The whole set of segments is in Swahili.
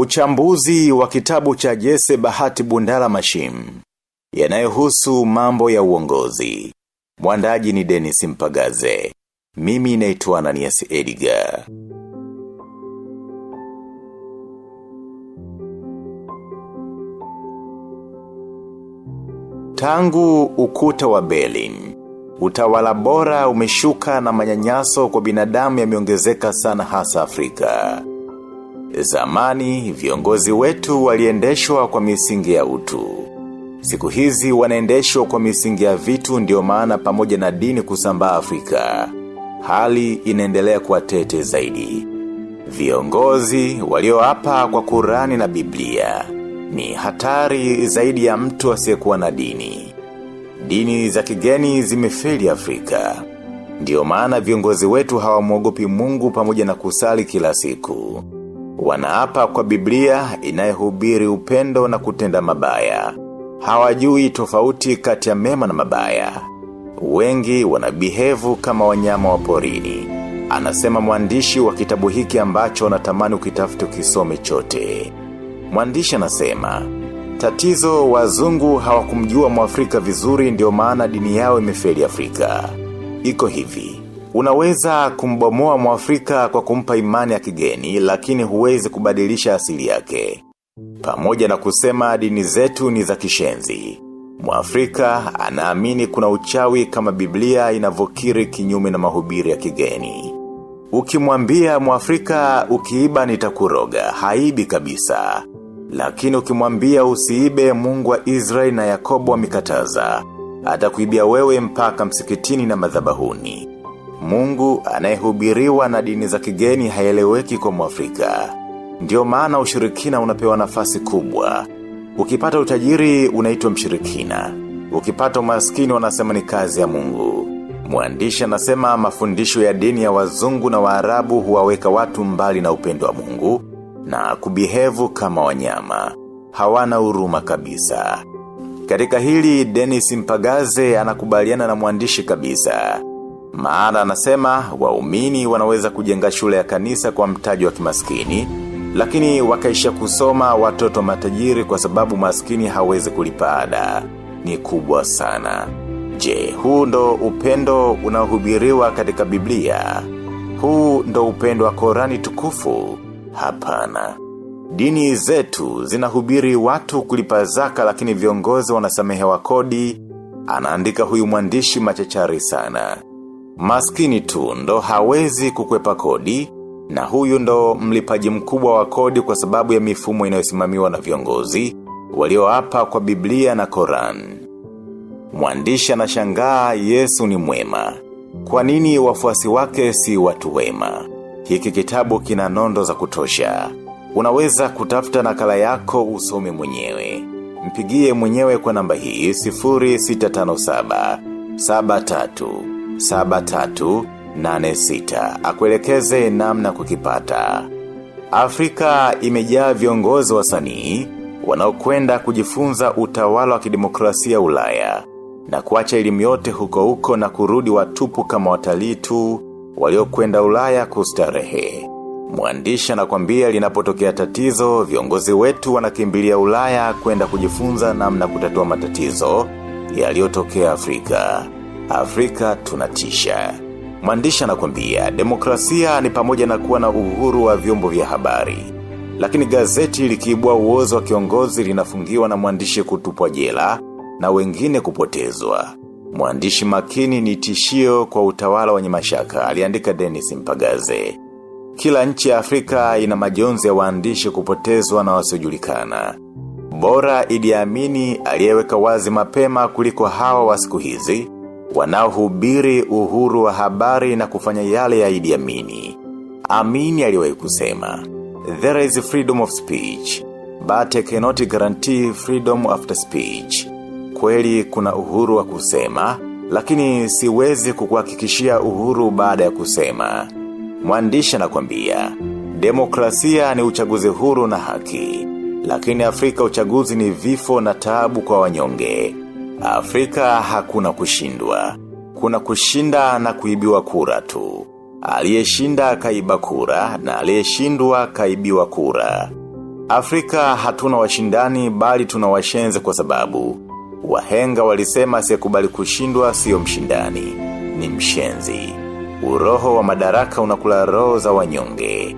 Uchambuzi wa kitabu cha Jesse Bahati Bundala Mashim. Yanayohusu mambo ya uongozi. Mwandaji ni Dennis Mpagaze. Mimi naitwa Ananias Edgar. Tangu ukuta wa Berlin. Utawala bora umeshuka na manyanyaso kwa binadamu yameongezeka sana hasa Afrika. Zamani, viongozi wetu waliendeshwa kwa misingi ya utu. Siku hizi wanaendeshwa kwa misingi ya vitu ndio maana pamoja na dini kusambaa Afrika. Hali inaendelea kuwa tete zaidi. Viongozi walioapa kwa Kurani na Biblia ni hatari zaidi ya mtu asiyekuwa na dini. Dini za kigeni zimefeli Afrika. Ndio maana viongozi wetu hawamwogopi Mungu pamoja na kusali kila siku. Wanaapa kwa Biblia inayehubiri upendo na kutenda mabaya. Hawajui tofauti kati ya mema na mabaya. Wengi wanabihevu kama wanyama wa porini. Anasema mwandishi wa kitabu hiki ambacho natamani ukitafute ukisome chote. Mwandishi anasema, tatizo wazungu hawakumjua mwafrika vizuri ndio maana dini yao imefeli Afrika. Iko hivi. Unaweza kumbomoa mwafrika kwa kumpa imani ya kigeni lakini huwezi kubadilisha asili yake. Pamoja na kusema dini zetu ni za kishenzi. Mwafrika anaamini kuna uchawi kama Biblia inavokiri kinyume na mahubiri ya kigeni. Ukimwambia mwafrika ukiiba nitakuroga, haibi kabisa. Lakini ukimwambia usiibe mungu wa Israel na Yakobo wamekataza atakuibia wewe mpaka msikitini na madhabahuni. Mungu anayehubiriwa na dini za kigeni haeleweki kwa mwafrika. Ndio maana ushirikina unapewa nafasi kubwa. Ukipata utajiri unaitwa mshirikina. Ukipata umaskini wanasema ni kazi ya mungu. Mwandishi anasema mafundisho ya dini ya wazungu na waarabu huwaweka watu mbali na upendo wa mungu na kubihevu kama wanyama. Hawana huruma kabisa. Katika hili Dennis Mpagaze anakubaliana na mwandishi kabisa. Maana anasema waumini wanaweza kujenga shule ya kanisa kwa mtaji wa kimaskini, lakini wakaisha kusoma watoto matajiri kwa sababu maskini hawezi kulipa ada. Ni kubwa sana. Je, huu ndo upendo unaohubiriwa katika Biblia. Huu ndo upendo wa Korani tukufu. Hapana. Dini zetu zinahubiri watu kulipa zaka lakini viongozi wanasamehewa kodi. Anaandika huyu mwandishi machachari sana. Maskini tu ndo hawezi kukwepa kodi na huyu ndo mlipaji mkubwa wa kodi kwa sababu ya mifumo inayosimamiwa na viongozi walioapa kwa Biblia na Koran. Mwandishi anashangaa Yesu ni mwema. Kwa nini wafuasi wake si watu wema? Hiki kitabu kina nondo za kutosha. Unaweza kutafuta nakala yako usome mwenyewe. Mpigie mwenyewe kwa namba hii 0657 73 73 86 akuelekeze namna kukipata. Afrika imejaa viongozi wasanii wanaokwenda kujifunza utawala wa kidemokrasia Ulaya na kuacha elimu yote huko huko na kurudi watupu kama watalii tu waliokwenda Ulaya kustarehe. Mwandishi anakwambia linapotokea tatizo, viongozi wetu wanakimbilia Ulaya kwenda kujifunza namna kutatua matatizo yaliyotokea Afrika. Afrika tunatisha. Mwandishi anakwambia demokrasia ni pamoja na kuwa na uhuru wa vyombo vya habari. Lakini gazeti likiibua uozo wa kiongozi linafungiwa na mwandishi kutupwa jela na wengine kupotezwa. Mwandishi makini ni tishio kwa utawala wenye mashaka, aliandika Dennis Mpagaze. Kila nchi ya Afrika ina majonzi ya waandishi kupotezwa na wasiojulikana. Bora Idi Amini aliyeweka wazi mapema kuliko hawa wa siku hizi, wanaohubiri uhuru wa habari na kufanya yale ya Idi Amini. Amini aliwahi kusema, There is freedom of speech, but I cannot guarantee freedom after speech. Kweli kuna uhuru wa kusema, lakini siwezi kukuhakikishia uhuru baada ya kusema. Mwandishi anakwambia, demokrasia ni uchaguzi huru na haki, lakini Afrika uchaguzi ni vifo na taabu kwa wanyonge. Afrika hakuna kushindwa. Kuna kushinda na kuibiwa kura tu. Aliyeshinda kaiba kura na aliyeshindwa kaibiwa kura. Afrika hatuna washindani bali tuna washenze kwa sababu. Wahenga walisema asiyekubali kushindwa sio mshindani, ni mshenzi. Uroho wa madaraka unakula roho za wanyonge.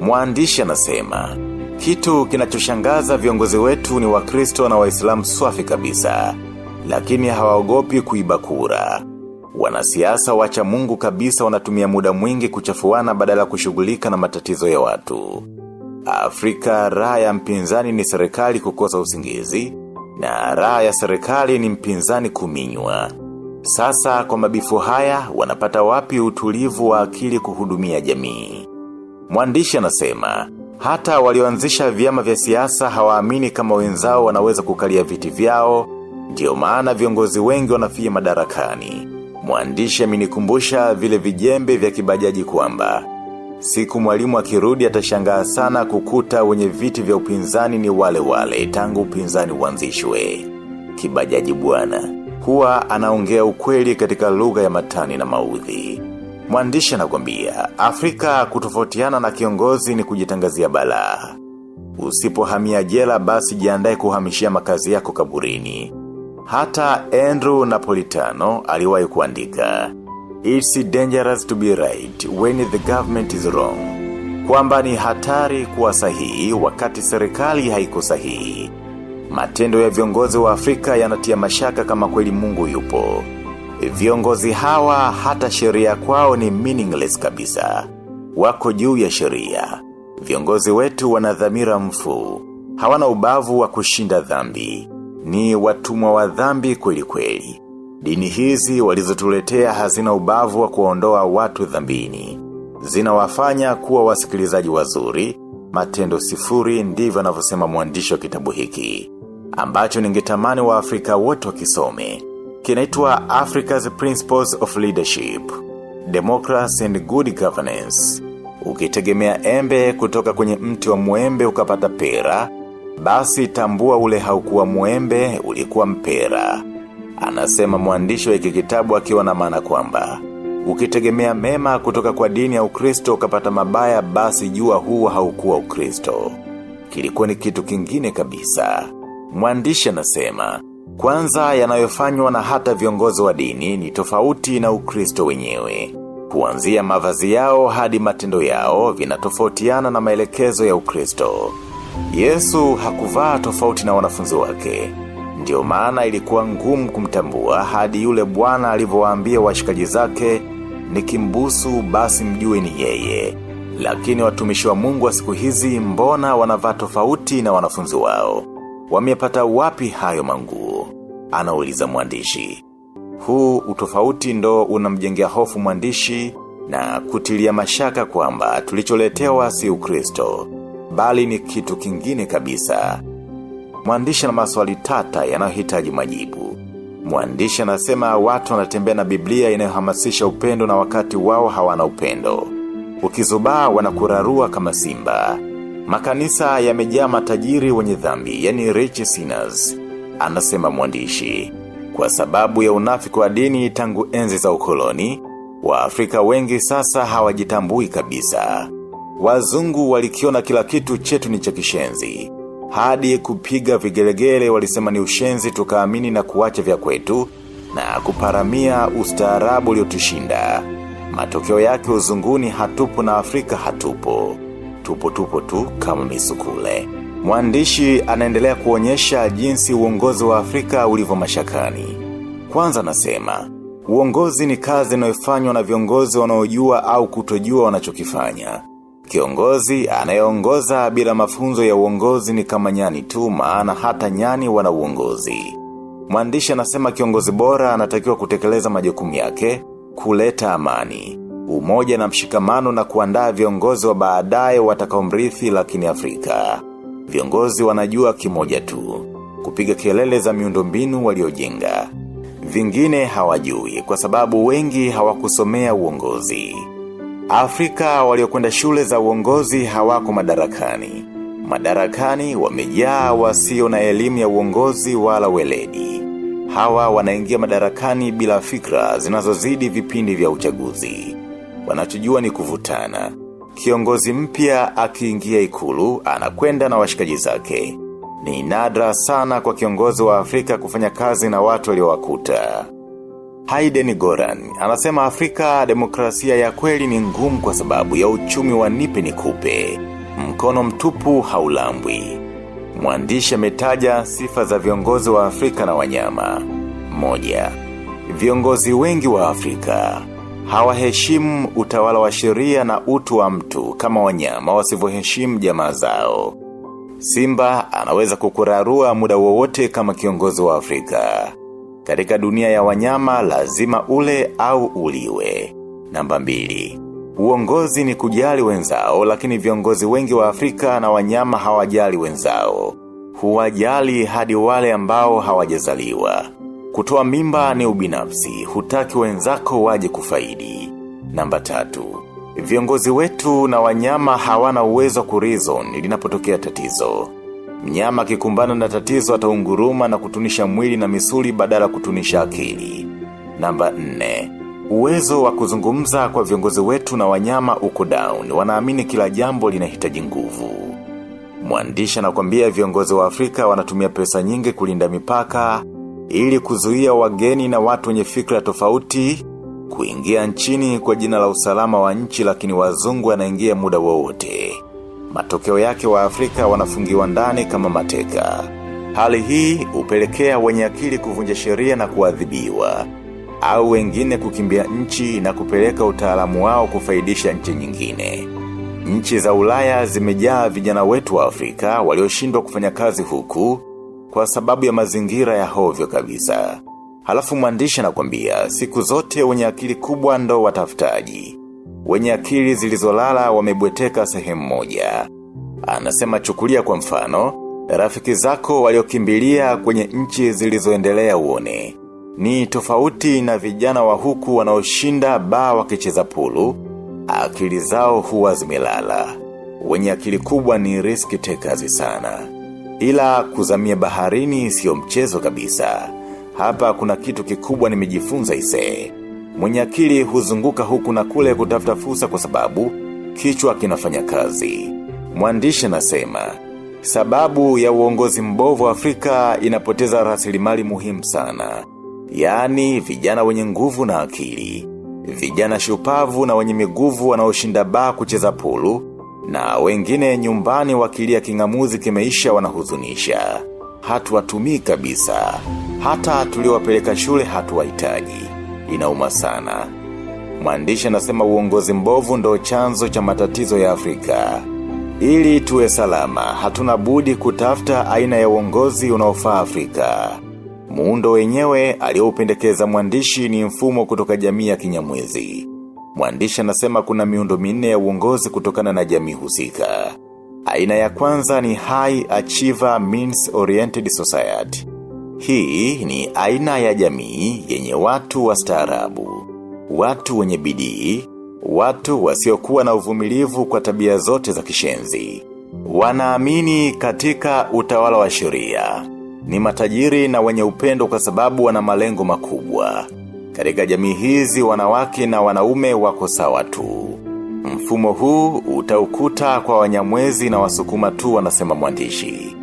Mwandishi anasema, kitu kinachoshangaza viongozi wetu ni wakristo na waislamu swafi kabisa, lakini hawaogopi kuiba kura. Wanasiasa wacha mungu kabisa wanatumia muda mwingi kuchafuana badala kushughulika na matatizo ya watu. Afrika raha ya mpinzani ni serikali kukosa usingizi, na raha ya serikali ni mpinzani kuminywa. Sasa kwa mabifu haya, wanapata wapi utulivu wa akili kuhudumia jamii. Mwandishi anasema, hata walioanzisha vyama vya siasa hawaamini kama wenzao wanaweza kukalia viti vyao, ndio maana viongozi wengi wanafia madarakani. Mwandishi amenikumbusha vile vijembe vya kibajaji kwamba Siku mwalimu akirudi atashangaa sana kukuta wenye viti vya upinzani ni wale wale tangu upinzani uanzishwe. Kibajaji bwana huwa anaongea ukweli katika lugha ya matani na maudhi. Mwandishi anakwambia, Afrika kutofautiana na kiongozi ni kujitangazia balaa. Usipohamia jela basi jiandae kuhamishia makazi yako kaburini. Hata Andrew Napolitano aliwahi kuandika. It's dangerous to be right when the government is wrong. Kwamba ni hatari kuwa sahihi wakati serikali haiko sahihi. Matendo ya viongozi wa Afrika yanatia mashaka kama kweli mungu yupo. Viongozi hawa hata sheria kwao ni meaningless kabisa. Wako juu ya sheria. Viongozi wetu wanadhamira mfu. Hawana ubavu wa kushinda dhambi. Ni watumwa wa dhambi kweli kweli. Dini hizi walizotuletea hazina ubavu wa kuondoa watu dhambini. Zinawafanya kuwa wasikilizaji wazuri, matendo sifuri ndivyo anavyosema mwandishi wa kitabu hiki. Ambacho ningetamani wa Afrika wote wakisome. Kinaitwa Africa's Principles of Leadership, Democracy and Good Governance. Ukitegemea embe kutoka kwenye mti wa muembe ukapata pera, basi tambua ule haukuwa muembe ulikuwa mpera. Anasema mwandishi wa hiki kitabu akiwa na maana kwamba ukitegemea mema kutoka kwa dini ya Ukristo ukapata mabaya basi jua huo haukuwa Ukristo. Kilikuwa ni kitu kingine kabisa. Mwandishi anasema kwanza yanayofanywa na hata viongozi wa dini ni tofauti na Ukristo wenyewe. Kuanzia mavazi yao hadi matendo yao vinatofautiana na maelekezo ya Ukristo. Yesu hakuvaa tofauti na wanafunzi wake. Ndiyo maana ilikuwa ngumu kumtambua hadi yule bwana alivyowaambia washikaji zake nikimbusu basi mjue ni yeye. Lakini watumishi wa mungu wa siku hizi mbona wanavaa tofauti na wanafunzi wao. Wamepata wapi hayo manguo? Anauliza mwandishi. Huu utofauti ndo unamjengea hofu mwandishi na kutilia mashaka kwamba tulicholetewa si ukristo, bali ni kitu kingine kabisa. Mwandishi na maswali tata yanayohitaji majibu. Mwandishi anasema watu wanatembea na Biblia inayohamasisha upendo na wakati wao hawana upendo. Ukizubaa wanakurarua kama simba. Makanisa yamejaa matajiri wenye dhambi, yani rich sinners. Anasema mwandishi. Kwa sababu ya unafiki wa dini tangu enzi za ukoloni, Waafrika wengi sasa hawajitambui kabisa. Wazungu walikiona kila kitu chetu ni cha kishenzi. Hadi kupiga vigelegele walisema ni ushenzi tukaamini na kuacha vya kwetu na kuparamia ustaarabu uliotushinda. Matokeo yake uzunguni hatupo na Afrika hatupo. Tupo tupo tu kama misukule. Mwandishi anaendelea kuonyesha jinsi uongozi wa Afrika ulivyo mashakani. Kwanza nasema, uongozi ni kazi inayofanywa na viongozi wanaojua au kutojua wanachokifanya. Kiongozi anayeongoza bila mafunzo ya uongozi ni kama nyani tu maana hata nyani wana uongozi. Mwandishi anasema kiongozi bora anatakiwa kutekeleza majukumu yake, kuleta amani, umoja na mshikamano na kuandaa viongozi wa baadaye watakaomrithi lakini Afrika. Viongozi wanajua kimoja tu, kupiga kelele za miundombinu waliojenga. Vingine hawajui kwa sababu wengi hawakusomea uongozi. Afrika waliokwenda shule za uongozi hawako madarakani. Madarakani wamejaa wasio na elimu ya uongozi wala weledi. Hawa wanaingia madarakani bila fikra zinazozidi vipindi vya uchaguzi. Wanachojua ni kuvutana. kiongozi mpya akiingia ikulu anakwenda na washikaji zake. Ni nadra sana kwa kiongozi wa Afrika kufanya kazi na watu waliowakuta. Hayden Goran, anasema Afrika demokrasia ya kweli ni ngumu kwa sababu ya uchumi wa nipe ni kupe. Mkono mtupu haulambwi. Mwandishi ametaja sifa za viongozi wa Afrika na wanyama. Moja, viongozi wengi wa Afrika hawaheshimu utawala wa sheria na utu wa mtu kama wanyama wasivyoheshimu jamaa zao. Simba anaweza kukurarua muda wowote kama kiongozi wa Afrika. Katika dunia ya wanyama lazima ule au uliwe. Namba mbili. Uongozi ni kujali wenzao lakini viongozi wengi wa Afrika na wanyama hawajali wenzao. Huwajali hadi wale ambao hawajazaliwa. Kutoa mimba ni ubinafsi, hutaki wenzako waje kufaidi. Namba tatu. Viongozi wetu na wanyama hawana uwezo kurizon linapotokea tatizo. Mnyama akikumbana na tatizo ataunguruma na kutunisha mwili na misuli badala kutunisha akili. Namba 4. Uwezo wa kuzungumza kwa viongozi wetu na wanyama uko down, wanaamini kila jambo linahitaji nguvu. Mwandishi anakwambia viongozi wa Afrika wanatumia pesa nyingi kulinda mipaka, ili kuzuia wageni na watu wenye fikra tofauti, kuingia nchini kwa jina la usalama wa nchi lakini wazungu wanaingia muda wowote. Matokeo yake wa Afrika wanafungiwa ndani kama mateka. Hali hii upelekea wenye akili kuvunja sheria na kuadhibiwa au wengine kukimbia nchi na kupeleka utaalamu wao kufaidisha nchi nyingine. Nchi za ulaya zimejaa vijana wetu wa Afrika walioshindwa kufanya kazi huku kwa sababu ya mazingira ya hovyo kabisa. Halafu mwandishi anakwambia siku zote wenye akili kubwa ndo watafutaji. Wenye akili zilizolala wamebweteka sehemu moja. Anasema chukulia kwa mfano, rafiki zako waliokimbilia kwenye nchi zilizoendelea uone. Ni tofauti na vijana wa huku wanaoshinda baa wakicheza pulu, akili zao huwa zimelala. Wenye akili kubwa ni risk takers sana. Ila kuzamia baharini sio mchezo kabisa. Hapa kuna kitu kikubwa nimejifunza isee. Mwenye akili huzunguka huku na kule kutafuta fursa kwa sababu kichwa kinafanya kazi. Mwandishi anasema sababu ya uongozi mbovu Afrika inapoteza rasilimali muhimu sana. Yaani vijana wenye nguvu na akili. Vijana shupavu na wenye miguvu wanaoshinda baa kucheza pulu na wengine nyumbani wakilia kingamuzi kimeisha wanahuzunisha. Hatuwatumii kabisa. Hata tuliwapeleka shule hatuwahitaji. Inauma sana. Mwandishi anasema uongozi mbovu ndo chanzo cha matatizo ya Afrika. Ili tuwe salama, hatuna budi kutafuta aina ya uongozi unaofaa Afrika. Muundo wenyewe alioupendekeza mwandishi ni mfumo kutoka jamii ya kinyamwezi. Mwandishi anasema kuna miundo minne ya uongozi kutokana na jamii husika. Aina ya kwanza ni High Achiever Means Oriented Society. Hii ni aina ya jamii yenye watu wa wastaarabu, watu wenye bidii, watu wasiokuwa na uvumilivu kwa tabia zote za kishenzi. Wanaamini katika utawala wa sheria. Ni matajiri na wenye upendo kwa sababu wana malengo makubwa. Katika jamii hizi wanawake na wanaume wako sawa tu. Mfumo huu utaukuta kwa wanyamwezi na wasukuma tu wanasema mwandishi.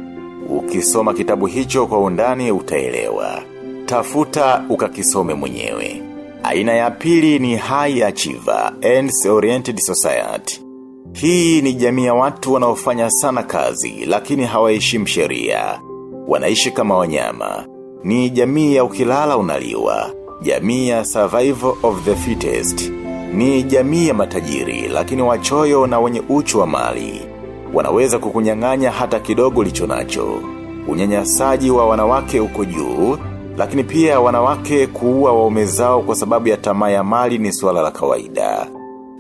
Ukisoma kitabu hicho kwa undani utaelewa. Tafuta ukakisome mwenyewe. Aina ya pili ni High Achiever, Ends Oriented Society. Hii ni jamii ya watu wanaofanya sana kazi, lakini hawaheshimu sheria. Wanaishi kama wanyama. Ni jamii ya ukilala unaliwa. Jamii ya survival of the fittest. Ni jamii ya matajiri, lakini wachoyo na wenye uchu wa mali. Wanaweza kukunyang'anya hata kidogo licho nacho. Unyanyasaji wa wanawake uko juu, lakini pia wanawake kuua waume zao kwa sababu ya tamaa ya mali ni suala la kawaida.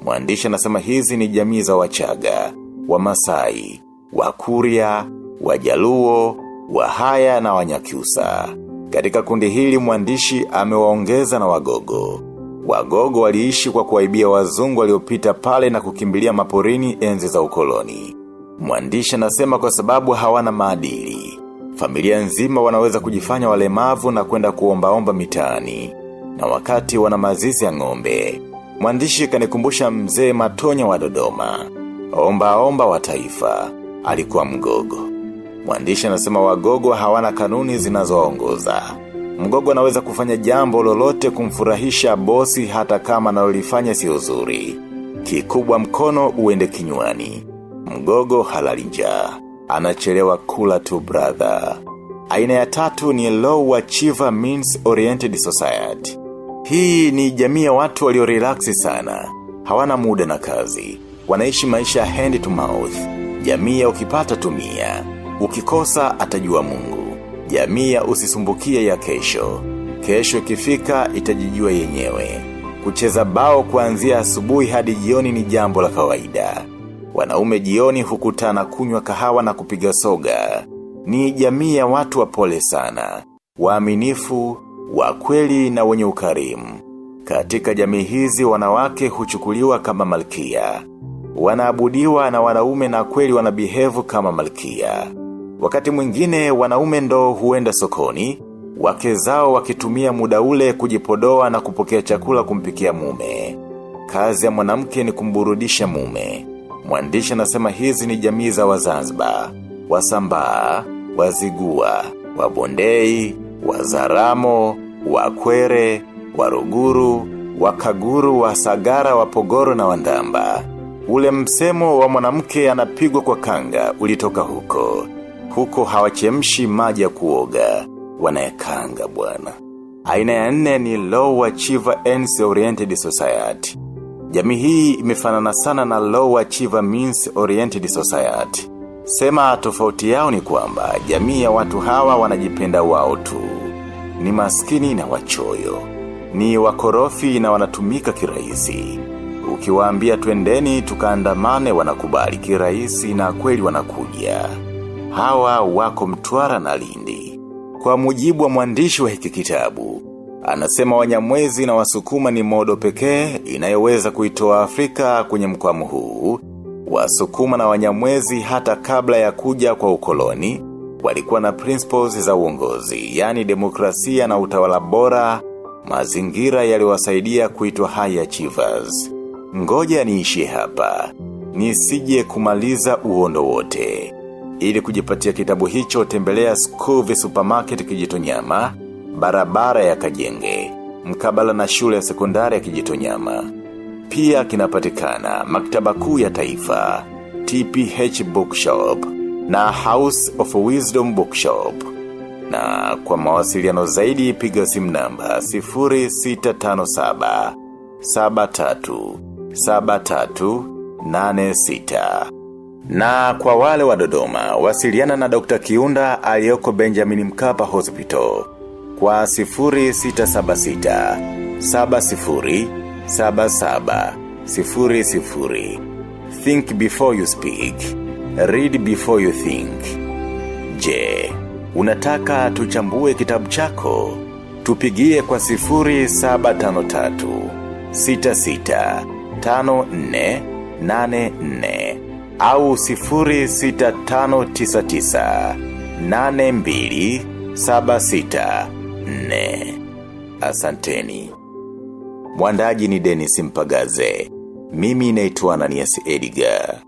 Mwandishi anasema hizi ni jamii za wachaga, Wamasai, wakuria, wajaluo, wahaya na wanyakyusa. Katika kundi hili mwandishi amewaongeza na wagogo. Wagogo waliishi kwa kuwaibia wazungu waliopita pale na kukimbilia maporini enzi za ukoloni. Mwandishi anasema kwa sababu hawana maadili. Familia nzima wanaweza kujifanya walemavu na kwenda kuombaomba mitaani. Na wakati wana mazizi ya ng'ombe. Mwandishi kanikumbusha mzee matonya wa dodoma. Omba omba wa taifa, alikuwa mgogo. Mwandishi anasema wagogo hawana kanuni zinazoongoza. Mgogo anaweza kufanya jambo lolote kumfurahisha bosi hata kama analolifanya sio zuri. Kikubwa mkono uende kinywani. Mgogo halali njaa. Anachelewa kula tu brother. Aina ya tatu ni low achiever means oriented society. Hii ni jamii ya watu walio relaxi sana. Hawana muda na kazi. Wanaishi maisha hand to mouth. Jamii ya ukipata tumia. Ukikosa atajua mungu. Jamii ya usisumbukie ya kesho. Kesho ikifika itajijua yenyewe. Kucheza bao kuanzia asubuhi hadi jioni ni jambo la kawaida. Wanaume jioni hukutana kunywa kahawa na kupiga soga. Ni jamii ya watu wa pole sana. Waaminifu, wakweli na wenye ukarimu. Katika jamii hizi wanawake huchukuliwa kama malkia. Wanaabudiwa na wanaume na kweli wanabihevu kama malkia. Wakati mwingine wanaume ndo huenda sokoni, wake zao wakitumia muda ule kujipodoa na kupokea chakula kumpikia mume. Kazi ya mwanamke ni kumburudisha mume. Mwandishi anasema hizi ni jamii za wazanzibar, wasambaa, wazigua, wabondei, wazaramo, wakwere, waruguru, wakaguru, wasagara, wapogoro na wandamba. Ule msemo wa mwanamke anapigwa kwa kanga ulitoka huko. Huko hawachemshi maji ya kuoga, wanayakanga bwana. Aina ya nne ni low achiever ends oriented society. Jamii hii imefanana sana na low achiever means oriented society. Sema tofauti yao ni kwamba jamii ya watu hawa wanajipenda wao tu. Ni maskini na wachoyo. Ni wakorofi na wanatumika kirahisi. Ukiwaambia twendeni tukaandamane wanakubali kirahisi na kweli wanakuja. Hawa wako mtwara na lindi. Kwa mujibu wa mwandishi wa hiki kitabu, anasema wanyamwezi na wasukuma ni modo pekee inayoweza kuitoa Afrika kwenye mkwamu huu. Wasukuma na wanyamwezi hata kabla ya kuja kwa ukoloni, walikuwa na principles za uongozi, yani demokrasia na utawala bora, mazingira yaliwasaidia kuitwa high achievers. Ngoja niishie hapa, nisije kumaliza uondo wote. Ili kujipatia kitabu hicho tembelea Scooby Supermarket kijitonyama, barabara ya kajenge, mkabala na shule ya sekondari ya kijitonyama. Pia kinapatikana maktaba kuu ya taifa, TPH Bookshop, na House of Wisdom Bookshop. Na kwa mawasiliano zaidi piga simu namba 0657 73 73 86. Na kwa wale wa Dodoma, wasiliana na Dr. Kiunda aliyoko Benjamin Mkapa Hospital kwa 0676 70 77 00. Think before you speak. Read before you think. Je, unataka tuchambue kitabu chako? Tupigie kwa 0753 66 54 84 au 0659 82 76 4. Asanteni. Mwandaji ni denis Mpagaze. Mimi naitwa Ananias Edgar.